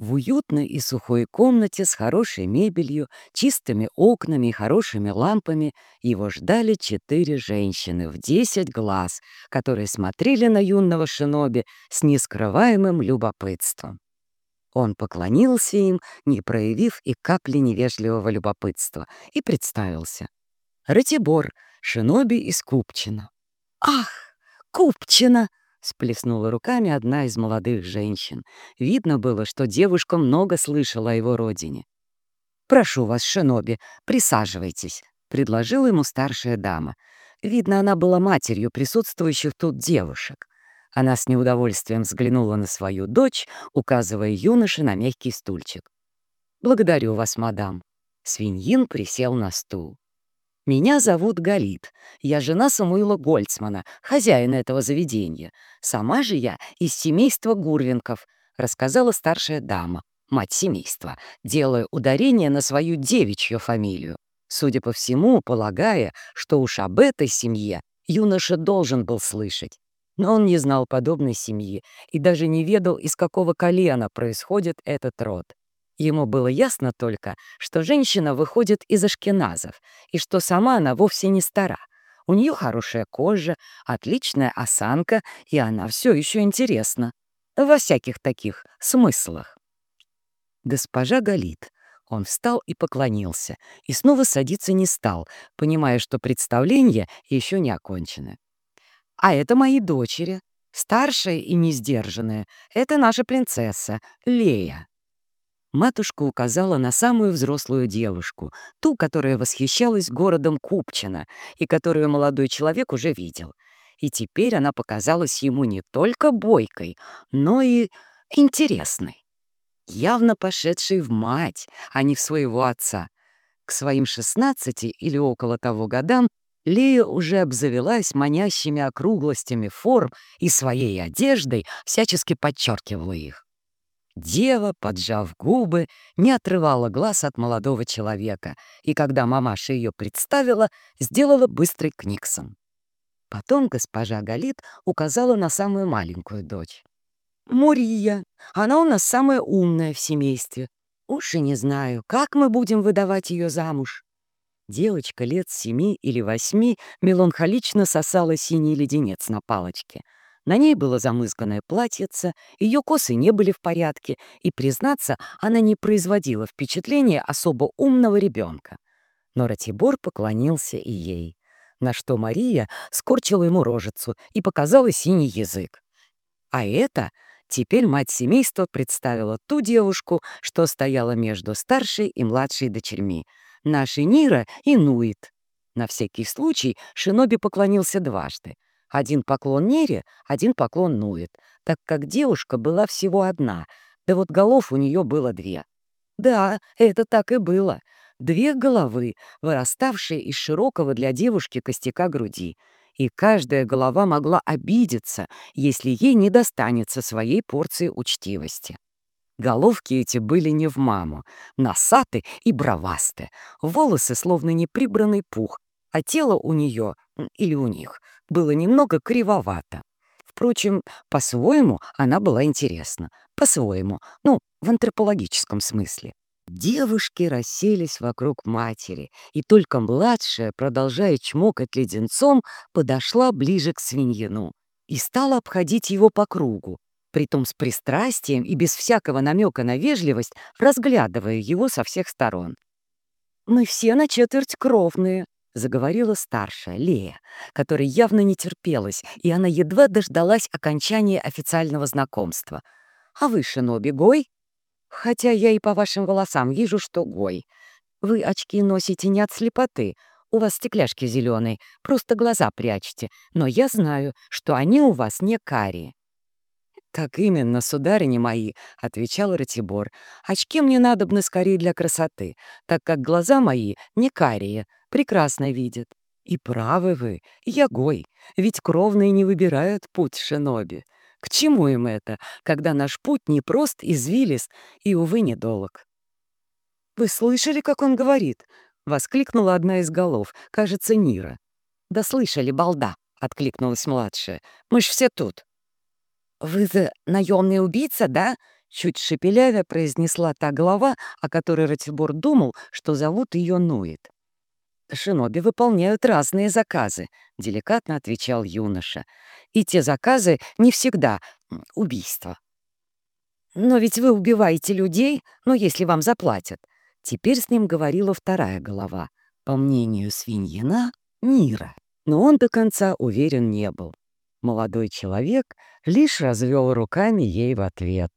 В уютной и сухой комнате с хорошей мебелью, чистыми окнами и хорошими лампами его ждали четыре женщины в десять глаз, которые смотрели на юного шиноби с нескрываемым любопытством. Он поклонился им, не проявив и капли невежливого любопытства, и представился. Ратибор, шиноби из Купчина. «Ах, Купчина!» — сплеснула руками одна из молодых женщин. Видно было, что девушка много слышала о его родине. «Прошу вас, Шиноби, присаживайтесь», — предложила ему старшая дама. Видно, она была матерью присутствующих тут девушек. Она с неудовольствием взглянула на свою дочь, указывая юноше на мягкий стульчик. «Благодарю вас, мадам». Свиньин присел на стул. «Меня зовут Галит. Я жена Самуила Гольцмана, хозяина этого заведения. Сама же я из семейства Гурвинков», — рассказала старшая дама, мать семейства, делая ударение на свою девичью фамилию. Судя по всему, полагая, что уж об этой семье юноша должен был слышать. Но он не знал подобной семьи и даже не ведал, из какого колена происходит этот род. Ему было ясно только, что женщина выходит из ашкеназов, и что сама она вовсе не стара. У нее хорошая кожа, отличная осанка, и она все еще интересна. Во всяких таких смыслах. Госпожа Галит. Он встал и поклонился, и снова садиться не стал, понимая, что представление еще не окончено. «А это мои дочери. Старшая и несдержанная — это наша принцесса, Лея. Матушка указала на самую взрослую девушку, ту, которая восхищалась городом Купчино и которую молодой человек уже видел. И теперь она показалась ему не только бойкой, но и интересной. Явно пошедшей в мать, а не в своего отца. К своим 16 или около того годам Лея уже обзавелась манящими округлостями форм и своей одеждой всячески подчеркивала их. Дева, поджав губы, не отрывала глаз от молодого человека, и когда мамаша ее представила, сделала быстрый книксон. Потом госпожа Галит указала на самую маленькую дочь. «Мурия, она у нас самая умная в семействе. Уж и не знаю, как мы будем выдавать ее замуж». Девочка лет семи или восьми меланхолично сосала синий леденец на палочке — на ней было замызганное платьице, ее косы не были в порядке, и, признаться, она не производила впечатления особо умного ребенка. Но Ратибор поклонился и ей, на что Мария скорчила ему рожицу и показала синий язык. А это теперь мать семейства представила ту девушку, что стояла между старшей и младшей дочерьми, нашей Нира и Нуит. На всякий случай Шиноби поклонился дважды — один поклон Нере, один поклон Нует, так как девушка была всего одна, да вот голов у нее было две. Да, это так и было. Две головы, выраставшие из широкого для девушки костяка груди. И каждая голова могла обидеться, если ей не достанется своей порции учтивости. Головки эти были не в маму, носаты и бровасты, волосы словно неприбранный пух, а тело у нее, или у них, было немного кривовато. Впрочем, по-своему она была интересна. По-своему, ну, в антропологическом смысле. Девушки расселись вокруг матери, и только младшая, продолжая чмокать леденцом, подошла ближе к свиньину и стала обходить его по кругу, притом с пристрастием и без всякого намека на вежливость, разглядывая его со всех сторон. «Мы все на четверть кровные», — заговорила старшая, Лея, которой явно не терпелась, и она едва дождалась окончания официального знакомства. «А вы, Шиноби, Гой?» «Хотя я и по вашим волосам вижу, что Гой. Вы очки носите не от слепоты, у вас стекляшки зеленые, просто глаза прячьте, но я знаю, что они у вас не карие». «Так именно, сударыни мои», — отвечал Ратибор. «Очки мне надобны скорее для красоты, так как глаза мои не карие, прекрасно видят. И правы вы, Ягой, ведь кровные не выбирают путь шиноби. К чему им это, когда наш путь не прост, извилис и, увы, недолг? «Вы слышали, как он говорит?» — воскликнула одна из голов, кажется, Нира. «Да слышали, балда!» — откликнулась младшая. «Мы ж все тут». «Вы за наемный убийца, да?» Чуть шепелявя произнесла та голова, о которой Ратибор думал, что зовут ее Нует. «Шиноби выполняют разные заказы», — деликатно отвечал юноша. «И те заказы не всегда убийство». «Но ведь вы убиваете людей, но если вам заплатят». Теперь с ним говорила вторая голова. По мнению свиньина, мира. Но он до конца уверен не был. Молодой человек лишь развел руками ей в ответ.